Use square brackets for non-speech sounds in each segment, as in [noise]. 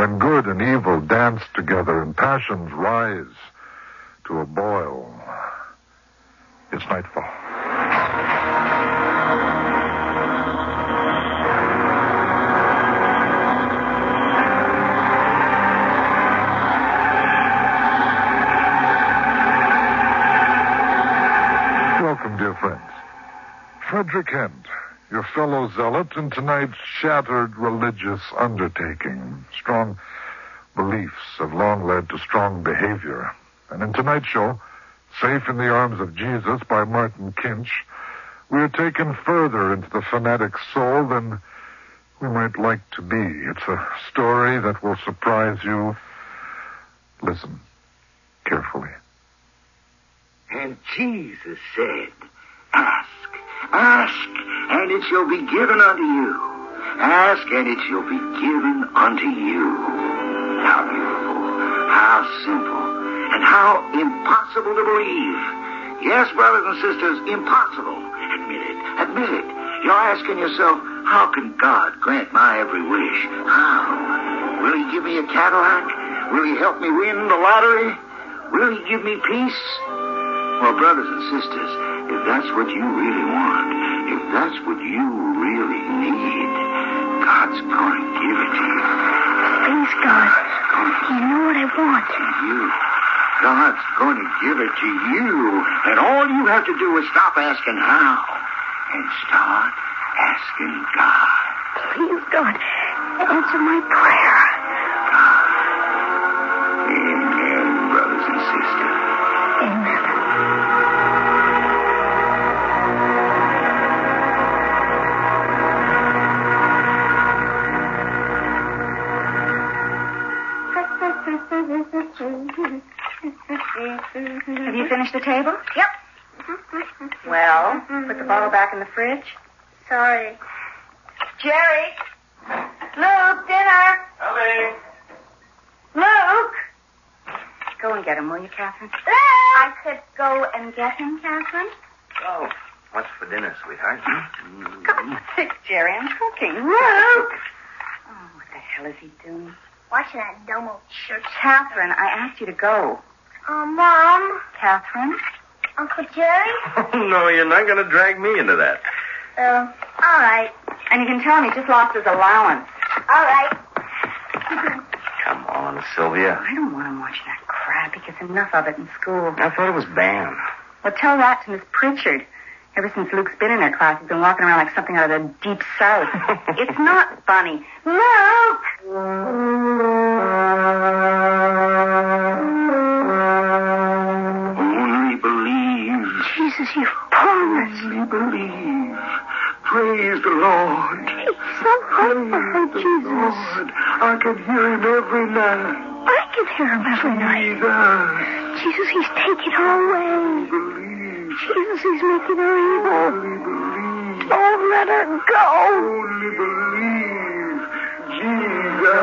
when good and evil dance together and passions rise to a boil. It's nightfall. Welcome, dear friends. Frederick Hent, your fellow zealot in tonight's shattered religious undertaking. Strong beliefs have long led to strong behavior. And in tonight's show, Safe in the Arms of Jesus by Martin Kinch, we are taken further into the fanatic soul than we might like to be. It's a story that will surprise you. Listen carefully. And Jesus said, Ask, ask, and it shall be given unto you. Ask, and it shall be given unto you. How beautiful, how simple, and how impossible to believe. Yes, brothers and sisters, impossible. Admit it, admit it. You're asking yourself, how can God grant my every wish? How? Will he give me a Cadillac? Will he help me win the lottery? Will he give me peace? Well, brothers and sisters, if that's what you really want, if that's what you really need, God's going to give it to you. Please, God. You know what I want. To you. God's going to give it to you. And all you have to do is stop asking how and start asking God. Please, God, answer my prayer. Bottle back in the fridge. Sorry. Jerry! Luke, dinner! Ellie! Luke! Go and get him, will you, Catherine? I could go and get him, Catherine. Oh, what's for dinner, sweetheart? Hmm. God's sake, Jerry, I'm cooking. Luke! Oh, what the hell is he doing? Watching that dumb old church. Catherine, I asked you to go. Oh, Mom. Catherine? Uncle Jerry? Oh, [laughs] no, you're not going to drag me into that. Uh, all right. And you can tell him he just lost his allowance. All right. [laughs] Come on, Sylvia. I don't want him watching that crap. He gets enough of it in school. I thought it was banned. Well, tell that to Miss Pritchard. Ever since Luke's been in her class, he's been walking around like something out of the deep south. [laughs] it's not funny. Luke! Jesus, you promised. Only believe. Praise the Lord. It's so hard Praise the Jesus. Lord. I can hear him every night. I can hear him every night. Jesus. Jesus, he's taking her away. Believe. Jesus, he's making her evil. Only believe. Don't let her go. Only believe. Jesus.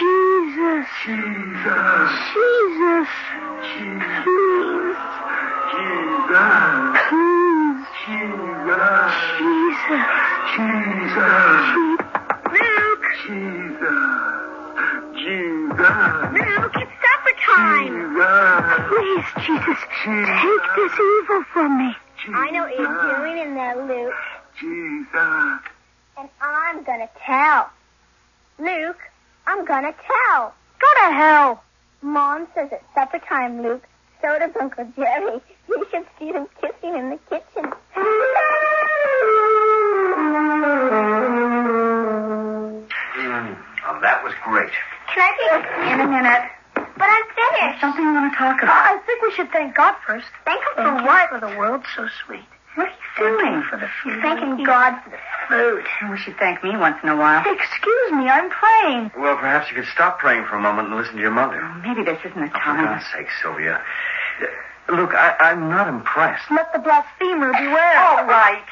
Jesus. Jesus. Jesus. Jesus. Luke. Jesus. Jesus. Luke, it's supper time. Jesus. Please, Jesus, take this evil from me. I know what you're doing in there, Luke. Jesus. And I'm gonna tell. Luke, I'm gonna tell. Go to hell. Mom says it's supper time, Luke. So does Uncle Jerry. You should see them kissing in the kitchen. Mm, oh, that was great. Can I take In a minute. But I'm finished. Something I want to talk about. Oh, I think we should thank God first. Thank Him for what? For the world so sweet. What are you doing? For the food. Thanking God for the food. I wish you'd thank me once in a while. Excuse me, I'm praying. Well, perhaps you could stop praying for a moment and listen to your mother. Oh, maybe this isn't the Oh, for. God's sake, Sylvia. Look, I, I'm not impressed. Let the blasphemer beware. All right.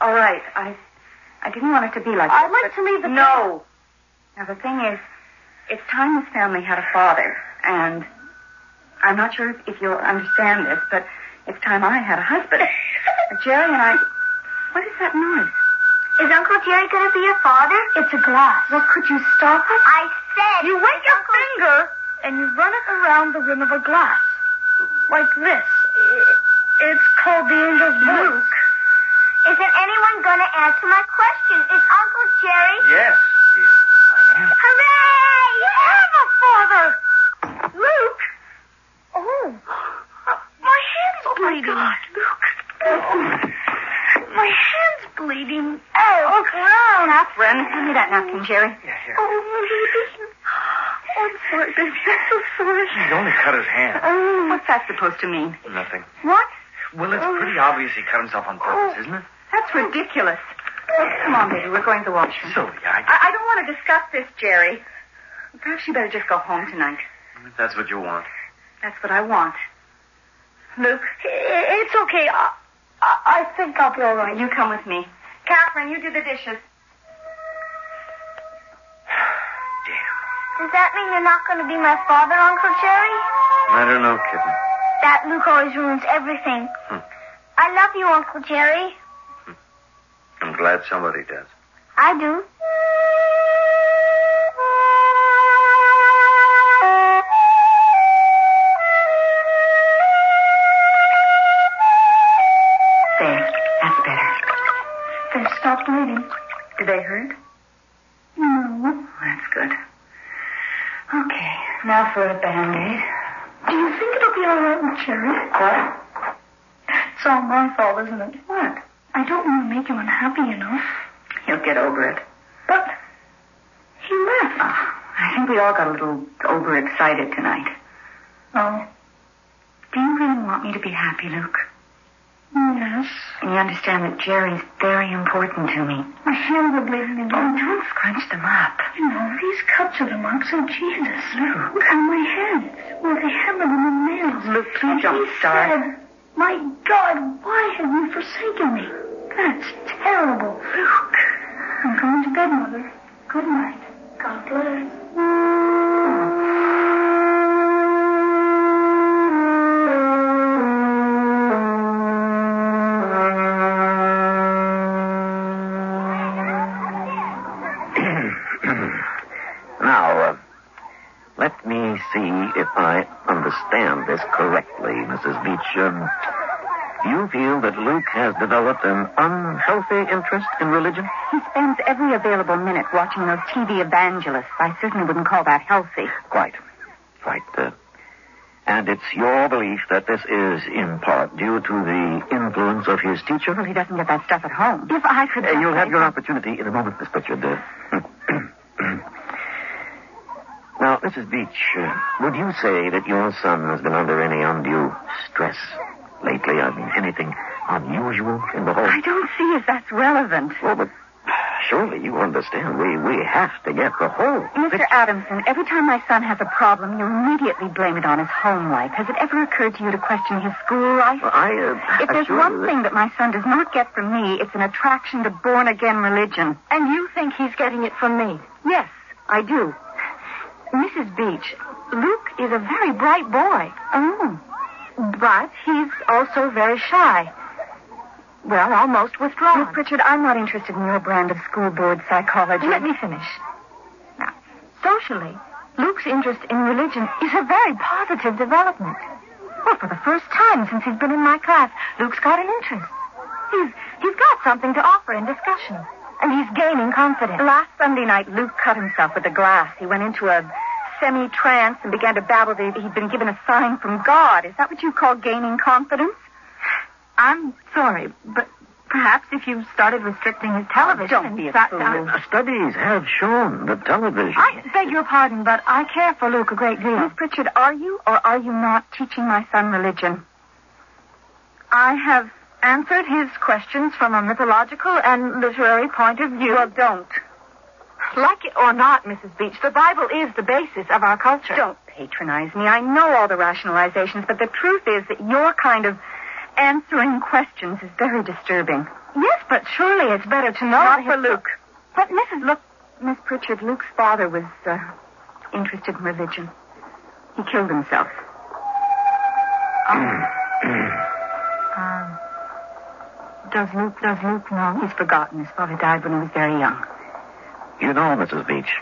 All right. I I didn't want it to be like I'd this, like to leave the No. Now the thing is, it's time this family had a father, and I'm not sure if, you'll understand this, but it's time I had a husband. [laughs] Jerry and I. What is that noise? Is Uncle Jerry going to be your father? It's a glass. Well, could you stop it? I said. You wet your finger and you run it around the rim of a glass. Like this. It's called the angel's. Luke. Isn't anyone going to answer my question? Is Uncle Jerry? Yes, dear. I am. Hooray! You have a father! Luke! Oh. My hand's oh, bleeding. My God, Luke. My hand's bleeding. Oh, ground. Catherine, hand me that napkin, Jerry. Yeah, here. Oh, baby. Oh, I'm sorry, baby. I'm so sorry. He only cut his hand. Oh, what's that supposed to mean? Nothing. What? Well, it's oh. pretty obvious he cut himself on purpose, oh. isn't it? That's ridiculous. Come on, baby. We're going to the washroom. Sylvia, I... I, I don't want to discuss this, Jerry. Perhaps you better just go home tonight. If that's what you want. That's what I want. Luke? It's okay. I, I, I think I'll be all right. You come with me. Catherine, you do the dishes. Damn. Does that mean you're not going to be my father, Uncle Jerry? I don't know, kitten. That Luke always ruins everything. Hmm. I love you, Uncle Jerry. I'm glad somebody does. I do. There. That's better. They've stopped bleeding. Do they hurt? No. That's good. Okay. Now for a band-aid. Do you think it'll be all right with Jerry? What? It's all my fault, isn't it? What? I don't want to make him unhappy, you know. He'll get over it. But he left. Ah, I think we all got a little overexcited tonight. Oh. Do you really want me to be happy, Luke? Yes. And you understand that Jerry's very important to me. My hands are bleeding again. Oh, don't scrunch them up. You know, these cuts are the marks of Jesus. Luke. Look on my hands. Well, they have them in the nails. Luke, please And don't start. said, My God, why have you forsaken me? That's terrible. I'm going to bed, Mother. Good night. God bless. [clears throat] Now, uh, let me see if I understand this correctly, Mrs. Beach. You feel that Luke has developed an unhealthy interest in religion? He spends every available minute watching those TV evangelists. I certainly wouldn't call that healthy. Quite. Quite. Uh, and it's your belief that this is, in part, due to the influence of his teacher? Well, he doesn't get that stuff at home. If I could... Uh, you'll have your opportunity in a moment, Miss Pritchard. Uh, [clears throat] now, Mrs. Beach, uh, would you say that your son has been under any undue stress lately? I mean, anything unusual in the home? I don't see if that's relevant. Well, but surely you understand. We we have to get the whole Mr. picture. Adamson, every time my son has a problem, you immediately blame it on his home life. Has it ever occurred to you to question his school life? Well, I, uh, If there's one that- thing that my son does not get from me, it's an attraction to born again religion. And you think he's getting it from me? Yes, I do. Mrs. Beach, Luke is a very bright boy. Oh. But he's also very shy. Well, almost withdrawn. Miss Pritchard, I'm not interested in your brand of school board psychology. Let me finish. Now, socially, Luke's interest in religion is a very positive development. Well, for the first time since he's been in my class, Luke's got an interest. He's he's got something to offer in discussion. And he's gaining confidence. Last Sunday night, Luke cut himself with a glass. He went into a semi-trance and began to babble that he'd been given a sign from God. Is that what you call gaining confidence? I'm sorry, but perhaps if you started restricting his television don't and be a sat fool. down... Studies have shown that television. I beg your pardon, but I care for Luke a great deal. Miss Pritchard, are you or are you not teaching my son religion? I have answered his questions from a mythological and literary point of view. Well, don't. Like it or not, Mrs. Beach, the Bible is the basis of our culture. Don't patronize me. I know all the rationalizations, but the truth is that your kind of answering questions is very disturbing. Yes, but surely it's better to know. Not for Luke. But Mrs. Look, Miss Pritchard, Luke's father was uh, interested in religion. He killed himself. [clears throat] Um, um, Does Luke, does Luke know? He's forgotten. His father died when he was very young. You know, Mrs. Beach,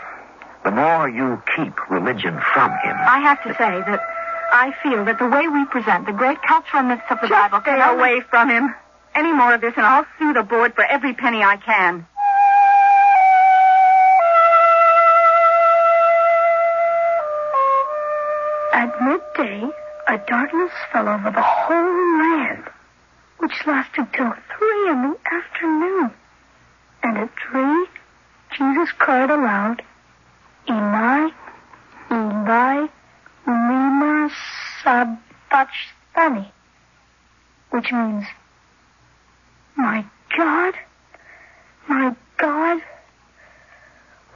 the more you keep religion from him. I have to say that I feel that the way we present the great cultural myths of the Bible stay can away from him. Any more of this, and I'll sue the board for every penny I can. At midday, a darkness fell over the whole land, which lasted till three in the afternoon. And at three, Jesus cried aloud, Eli, Eli, lima sabachthani, which means, My God, my God,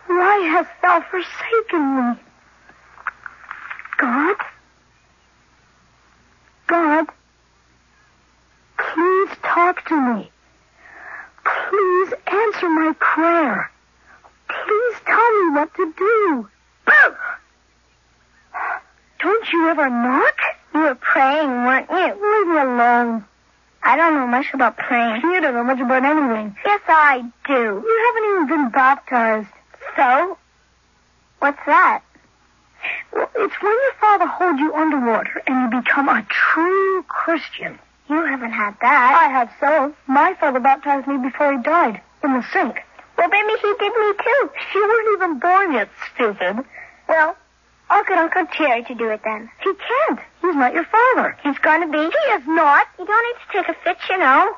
why hast thou forsaken me? God? God? Please talk to me. Please answer my prayer. Please tell me what to do. Don't you ever knock? You were praying, weren't you? Leave me alone. I don't know much about praying. You don't know much about anything. Yes, I do. You haven't even been baptized. So? What's that? Well, it's when your father holds you underwater and you become a true Christian. You haven't had that. I have so. My father baptized me before he died in the sink. Well, maybe he did me too. She wasn't even born yet, stupid. Well, I'll get Uncle Jerry to do it then. He can't. He's not your father. He's going to be. He is not. You don't need to take a fit, you know.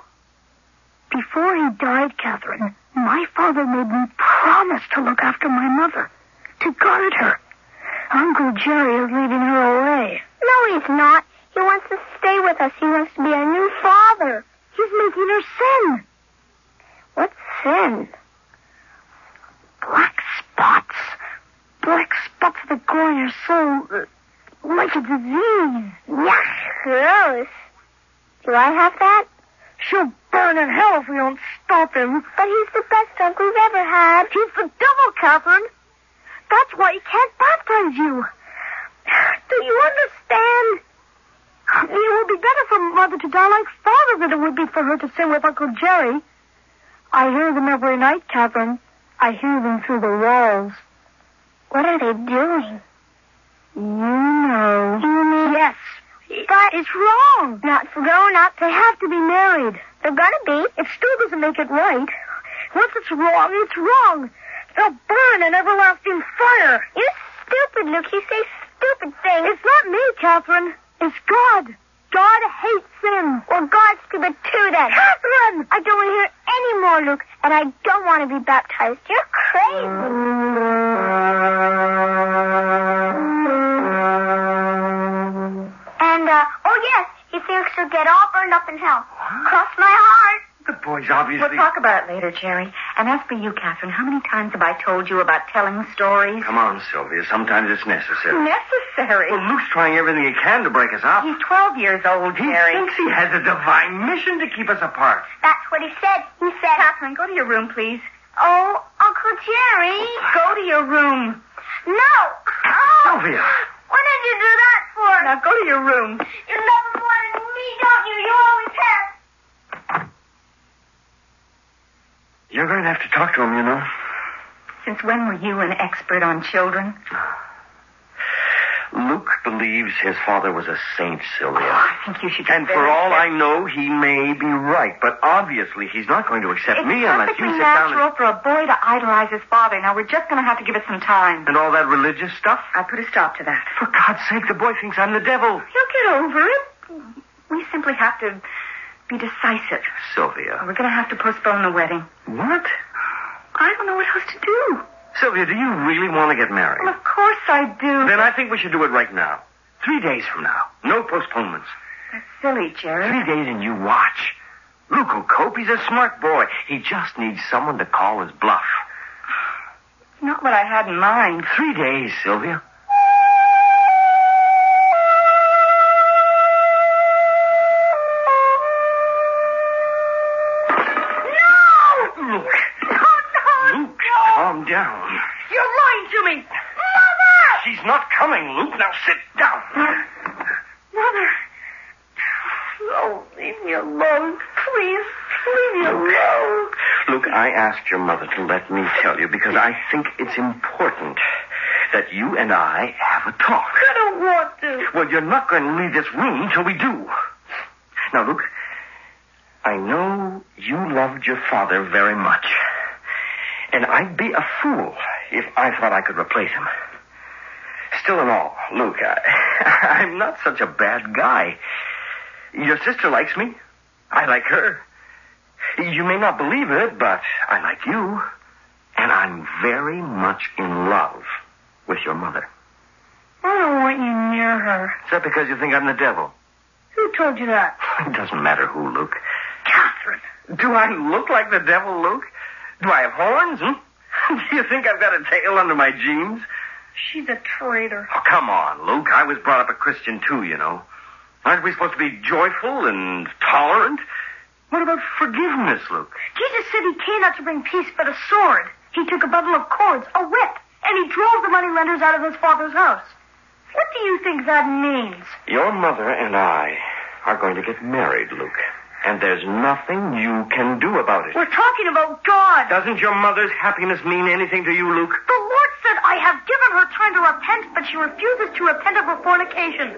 Before he died, Catherine, my father made me promise to look after my mother, to guard her. Uncle Jerry is leading her away. No, he's not. He wants to stay with us. He wants to be our new father. He's making her sin. What sin? Spots that go on your soul uh, like a disease. Yuck, gross. Do I have that? She'll burn in hell if we don't stop him. But he's the best uncle we've ever had. He's the devil, Catherine. That's why he can't baptize you. Do you understand? It would be better for Mother to die like Father than it would be for her to sin with Uncle Jerry. I hear them every night, Catherine. I hear them through the walls. What are they doing? You know. You mean? Yes. But It's wrong. not for grown up. They have to be married. They're gonna be. It still doesn't make it right. Once it's wrong, it's wrong. They'll burn in everlasting fire. You stupid, Luke. You say stupid things. It's not me, Catherine. It's God. God hates sin. Well, God's stupid too then. Catherine! I don't want to hear any more, Luke, and I don't want to be baptized. You're crazy. Get all burned up in hell. Cross my heart. The boy's obviously. We'll talk about it later, Jerry. And as for you, Catherine, how many times have I told you about telling stories? Come on, Sylvia. Sometimes it's necessary. Necessary. Well, Luke's trying everything he can to break us up. He's 12 years old, He Jerry. thinks he has a divine mission to keep us apart. That's what he said. He said, Catherine, go to your room, please. oh, Uncle Jerry. Oh, go to your room. No. Oh. Sylvia. What did you do that for? Now go to your room. You love him more than me, don't you? You always have. You're going to have to talk to him, you know. Since when were you an expert on children? Luke believes his father was a saint, Sylvia. Oh, I think you should And for all I know, he may be right. But obviously, he's not going to accept It's me unless you perfectly sit down natural and... for a boy to idolize his father. Now, we're just going to have to give it some time. And all that religious stuff? I put a stop to that. For God's sake, the boy thinks I'm the devil. He'll get over it. We simply have to be decisive. Sylvia. We're going to have to postpone the wedding. What? I don't know what else to do. Sylvia, do you really want to get married? Well, of course I do. Then I think we should do it right now. Three days from now. No postponements. That's silly, Jerry. Three days and you watch. Luke will cope. He's a smart boy. He just needs someone to call his bluff. Not what I had in mind. Three days, Sylvia. Down. You're lying to me! Mother! She's not coming, Luke. Now sit down. Mother! Oh, leave me alone. Please, leave me Luke. Luke, I asked your mother to let me tell you because I think it's important that you and I have a talk. I don't want to. Well, you're not going to leave this room till we do. Now, Luke, I know you loved your father very much. And I'd be a fool if I thought I could replace him. Still in all, Luke, I, [laughs] I'm not such a bad guy. Your sister likes me. I like her. You may not believe it, but I like you. And I'm very much in love with your mother. Oh, I don't want you near her. Is that because you think I'm the devil? Who told you that? [laughs] It doesn't matter who, Luke. Catherine. Do I look like the devil, Luke? Do I have horns, hmm? [laughs] Do you think I've got a tail under my jeans? She's a traitor. Oh, come on, Luke. I was brought up a Christian, too, you know. Aren't we supposed to be joyful and tolerant? What about forgiveness, Luke? Jesus said he came not to bring peace but a sword. He took a bundle of cords, a whip, and he drove the moneylenders out of his father's house. What do you think that means? Your mother and I are going to get married, Luke. And there's nothing you can do about it. We're talking about God. Doesn't your mother's happiness mean anything to you, Luke? The Lord said, I have given her time to repent, but she refuses to repent of her fornication.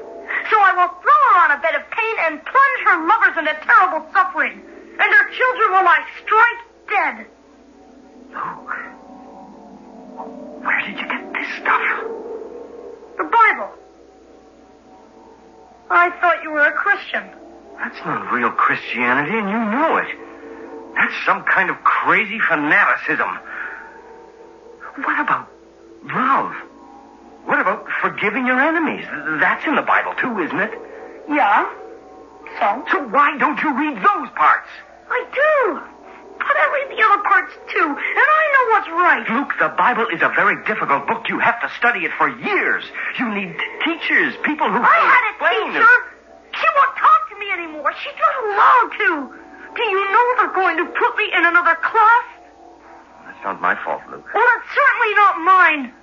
So I will throw her on a bed of pain and plunge her lovers into terrible suffering. And her children will I strike dead. Luke, where did you get this stuff? The Bible. I thought you were a Christian. That's not real Christianity, and you know it. That's some kind of crazy fanaticism. What about love? What about forgiving your enemies? That's in the Bible, too, isn't it? Yeah. So? So why don't you read those parts? I do. But I read the other parts, too, and I know what's right. Luke, the Bible is a very difficult book. You have to study it for years. You need teachers, people who I had a explain teacher. She won't talk to me anymore. She doesn't allowed to. Do you know they're going to put me in another class? That's not my fault, Luke. Well, it's certainly not mine.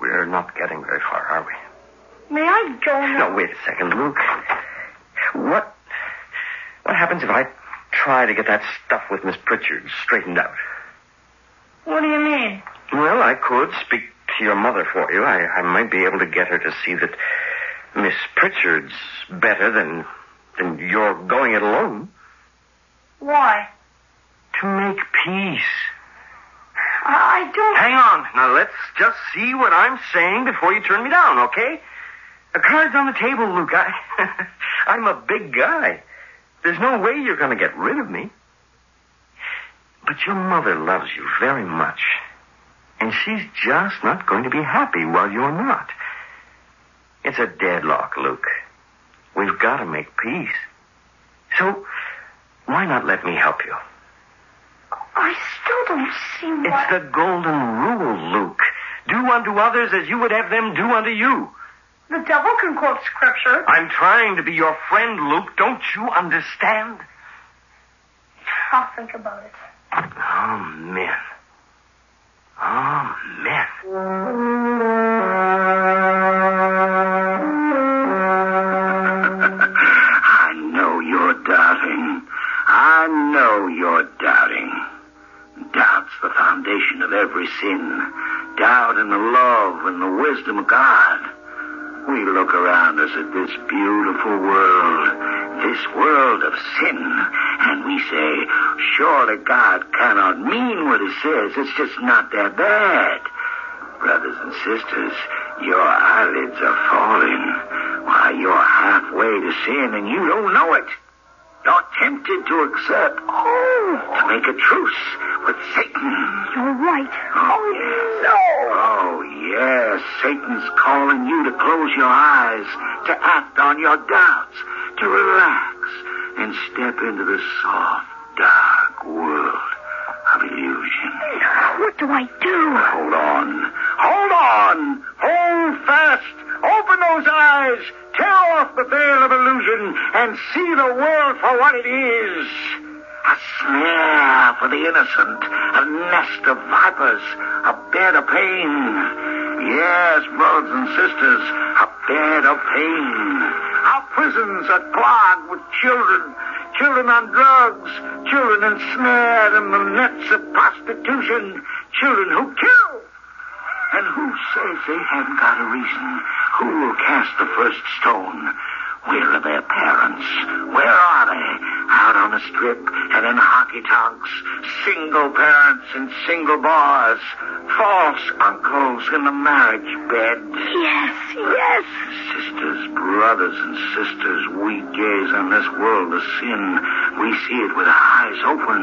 We're not getting very far, are we? May I go now? No, wait a second, Luke. What what happens if I try to get that stuff with Miss Pritchard straightened out? What do you mean? Well, I could speak to your mother for you. I, I might be able to get her to see that Miss Pritchard's better than than you're going it alone. Why? To make peace. I, I don't. Hang on. Now let's just see what I'm saying before you turn me down, okay? The card's on the table, Luke. I, [laughs] I'm a big guy. There's no way you're going to get rid of me. But your mother loves you very much. And she's just not going to be happy while you're not. It's a deadlock, Luke. We've got to make peace. So, why not let me help you? I still don't see why. It's the golden rule, Luke. Do unto others as you would have them do unto you. The devil can quote scripture. I'm trying to be your friend, Luke. Don't you understand? I'll think about it. Oh, men. Oh. I know you're doubting. I know you're doubting. Doubt's the foundation of every sin. Doubt in the love and the wisdom of God. We look around us at this beautiful world, this world of sin, and we say, surely God cannot mean what he says. It's just not that bad. Brothers and sisters, your eyelids are falling. Why, you're halfway to sin and you don't know it. You're tempted to accept, oh, to make a truce with Satan. You're right. Oh, oh yes. Oh, yes. Satan's calling you to close your eyes, to act on your doubts, to relax, and step into the soft, dark world of illusion. What do I do? Hold on. Hold on. Hold fast. Open those eyes. Tear off the veil of illusion and see the world for what it is. A snare for the innocent, a nest of vipers, a bed of pain. Yes, brothers and sisters, a bed of pain. Our prisons are clogged with children. Children on drugs. Children ensnared in the nets of prostitution. Children who kill. And who says they eh? haven't got a reason? Who will cast the first stone? Where are their parents? Where are they? Out on the strip and in honky tonks. Single parents and single bars. False uncles in the marriage bed. Yes, yes. Sisters, brothers, and sisters, we gaze on this world of sin. We see it with our eyes open,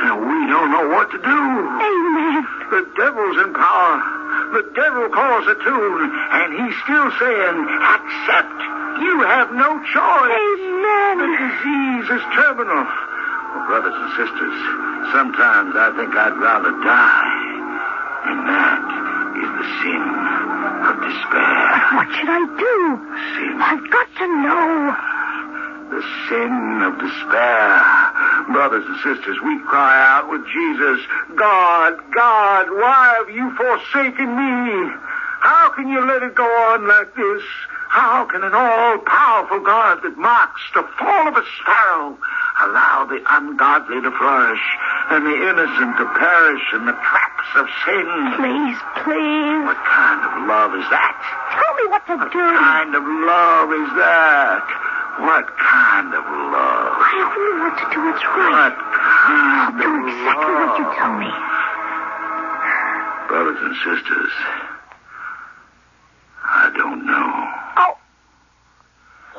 and we don't know what to do. Amen. The devil's in power. The devil calls a tune, and he's still saying, accept. You have no choice. Amen. The disease is terminal. Well, brothers and sisters, sometimes I think I'd rather die. And that is the sin of despair. What should I do? Sin. I've got to know. The sin of despair. Brothers and sisters, we cry out with Jesus, God, God, why have you forsaken me? How can you let it go on like this? How can an all-powerful God that marks the fall of a sparrow allow the ungodly to flourish and the innocent to perish in the traps of sin? Please, please. What kind of love is that? Tell me what to What do. What kind of love is that? What kind of love? I only want to do what's right. What kind Do of exactly what you tell me. Brothers and sisters, I don't know. Oh.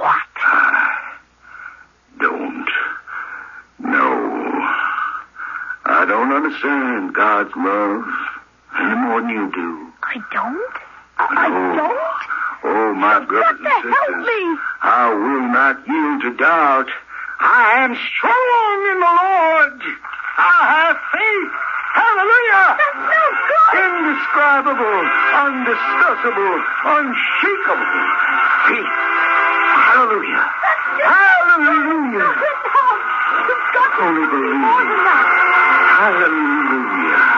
What? I don't know. I don't understand God's love any more than you do. I don't? I don't? Oh, my brothers and to help sisters, me. I will not yield to doubt. I am strong in the Lord. I have faith. Hallelujah. That's no good. Indescribable, undiscussable, unshakable faith. Hallelujah. Hallelujah. You've got to Only believe. more than that. Hallelujah.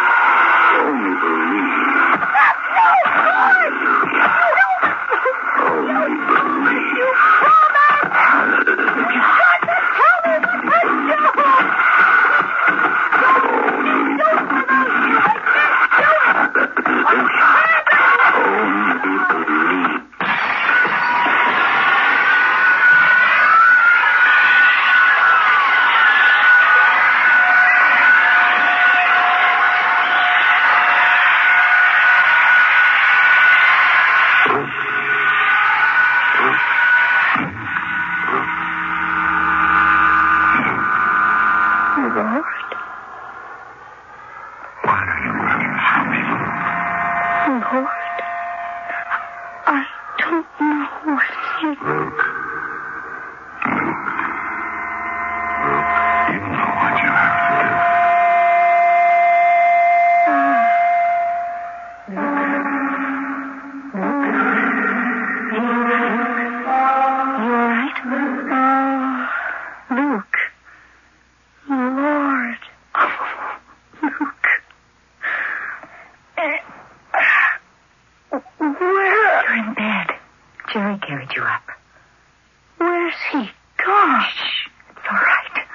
Lord, I don't know what it is. Luke. Luke. Luke, you know what you have to do. You all right? Oh, Luke. Lord. Luke. Eh, Where, You're in bed. Jerry carried you up. where's he gone? Shh. It's all right.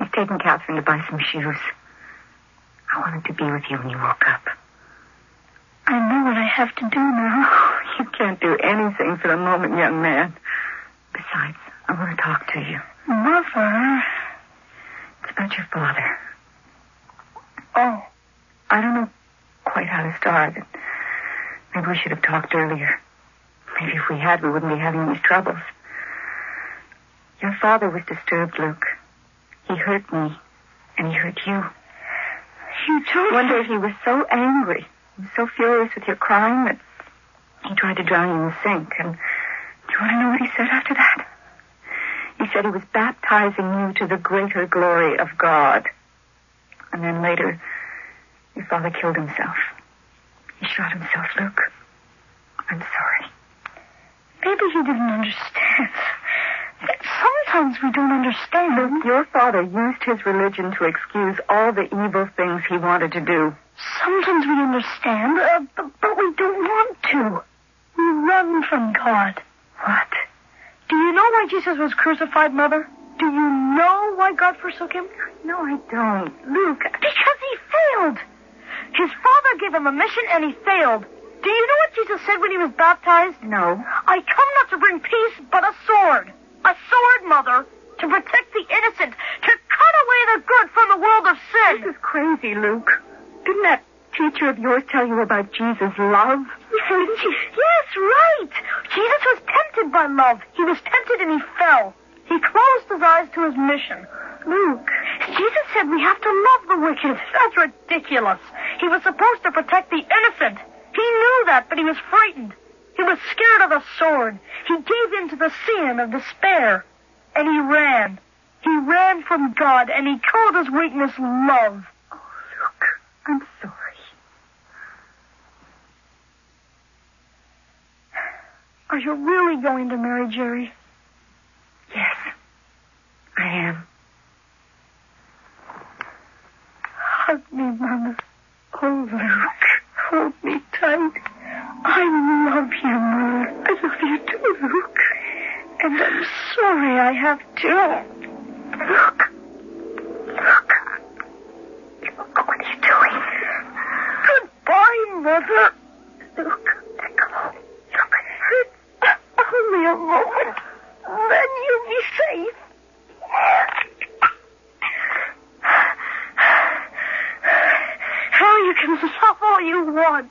He's taken Catherine to buy some shoes. I wanted to be with you when you woke up. I know what I have to do now. [laughs] You can't do anything for the moment, young man. Besides, I want to talk to you. Mother. It's about your father. Oh, I don't know quite how to start. Maybe we should have talked earlier. Maybe if we had, we wouldn't be having these troubles. Your father was disturbed, Luke. He hurt me, and he hurt you. you told One day he was so angry, he was so furious with your crying that he tried to drown you in the sink. And do you want to know what he said after that? He said he was baptizing you to the greater glory of God. And then later, your father killed himself. He shot himself, Luke. I'm sorry. Maybe he didn't understand. Sometimes we don't understand. Luke, your father used his religion to excuse all the evil things he wanted to do. Sometimes we understand, uh, b- but we don't want to. We run from God. What? Do you know know why Jesus was crucified, Mother? Do you know why God forsook him? No, I don't. Luke, Because he failed. His father gave him a mission and he failed. Do you know what Jesus said when he was baptized? no. I come not to bring peace, but a sword. A sword, Mother, to protect the innocent, to cut away the good from the world of sin. This is crazy, Luke. Didn't that teacher of yours tell you about Jesus' love? [laughs] yes, right. Jesus was tempted by love. He was tempted and he fell. He closed his eyes to his mission. Luke, Jesus said we have to love the wicked. [laughs] That's ridiculous. He was supposed to protect the innocent. He knew that, but he was frightened. He was scared of the sword. He gave in to the sin of despair. And he ran. He ran from God, and he called his weakness love. Oh, Luke, I'm sorry. Are you really going to marry Jerry? Yes, I am. Hug me, Mama. Oh, Luke, hold me tight. I love you, Mother. I love you too, Luke. And I'm sorry I to. Luke. Luke. Luke, what are you doing? Goodbye, Mother. Luke, let go. It's only a moment. Then you'll be safe. Now you can love all you want.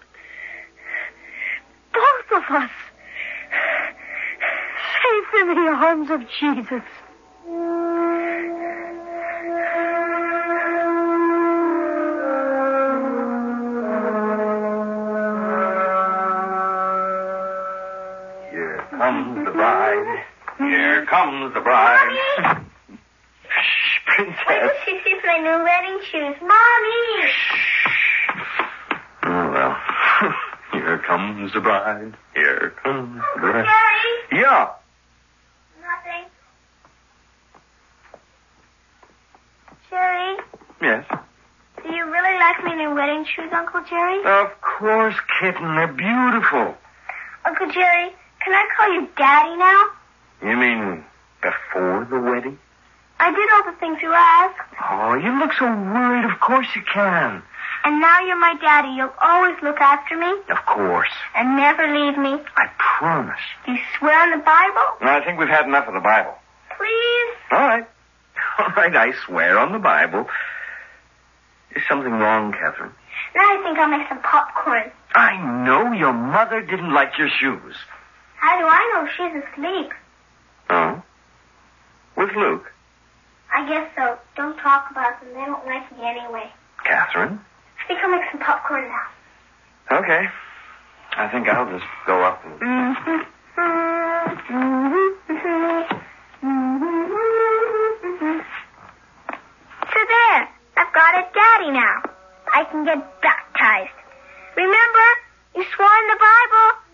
Both of us. Safe in the arms of Jesus. Here comes the bride. Here comes the bride. Shh, princess. she sees my new wedding shoes. Mommy! Shh. Oh, well. [laughs] Here comes the bride. Here comes the bride. Daddy? Yeah. Nothing. Jerry, Yes. do you really like my new wedding shoes, Uncle Jerry? Of course, kitten. They're beautiful. Uncle Jerry, can I call you Daddy now? You mean before the wedding? I did all the things you asked. Oh, you look so worried. Of course you can. And now you're my daddy. You'll always look after me Of course. and never leave me. I promise. Do you swear on the Bible? No, I think we've had enough of the Bible. Please? All right. [laughs] All right, I swear on the Bible. Is something wrong, Catherine? Now I think I'll make some popcorn. I know your mother didn't like your shoes. How do I know she's asleep? Oh? With Luke? I guess so. Don't talk about them. They don't like me anyway. Catherine? I think I'll make some popcorn now. Okay. I think I'll just go up and. [laughs] So there, I've got a daddy now. I can get baptized. Remember, you swore in the Bible.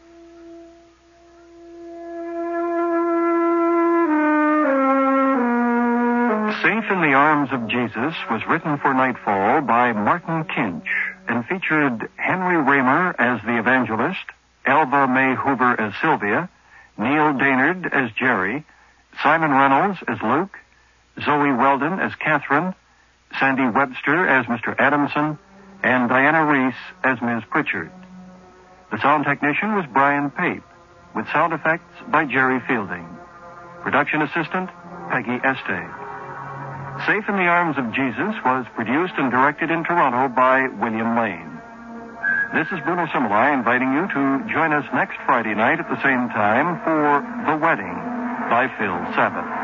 Safe in the Arms of Jesus was written for Nightfall by Martin Kinch and featured Henry Ramer as the evangelist, Elva May Hoover as Sylvia, Neil Dainard as Jerry, Simon Reynolds as Luke, Zoe Weldon as Catherine, Sandy Webster as Mr. Adamson, and Diana Reese as Ms. Pritchard. The sound technician was Brian Pape, with sound effects by Jerry Fielding. Production assistant, Peggy Este. Safe in the Arms of Jesus was produced and directed in Toronto by William Lane. This is Bruno Similai inviting you to join us next Friday night at the same time for The Wedding by Phil Savath.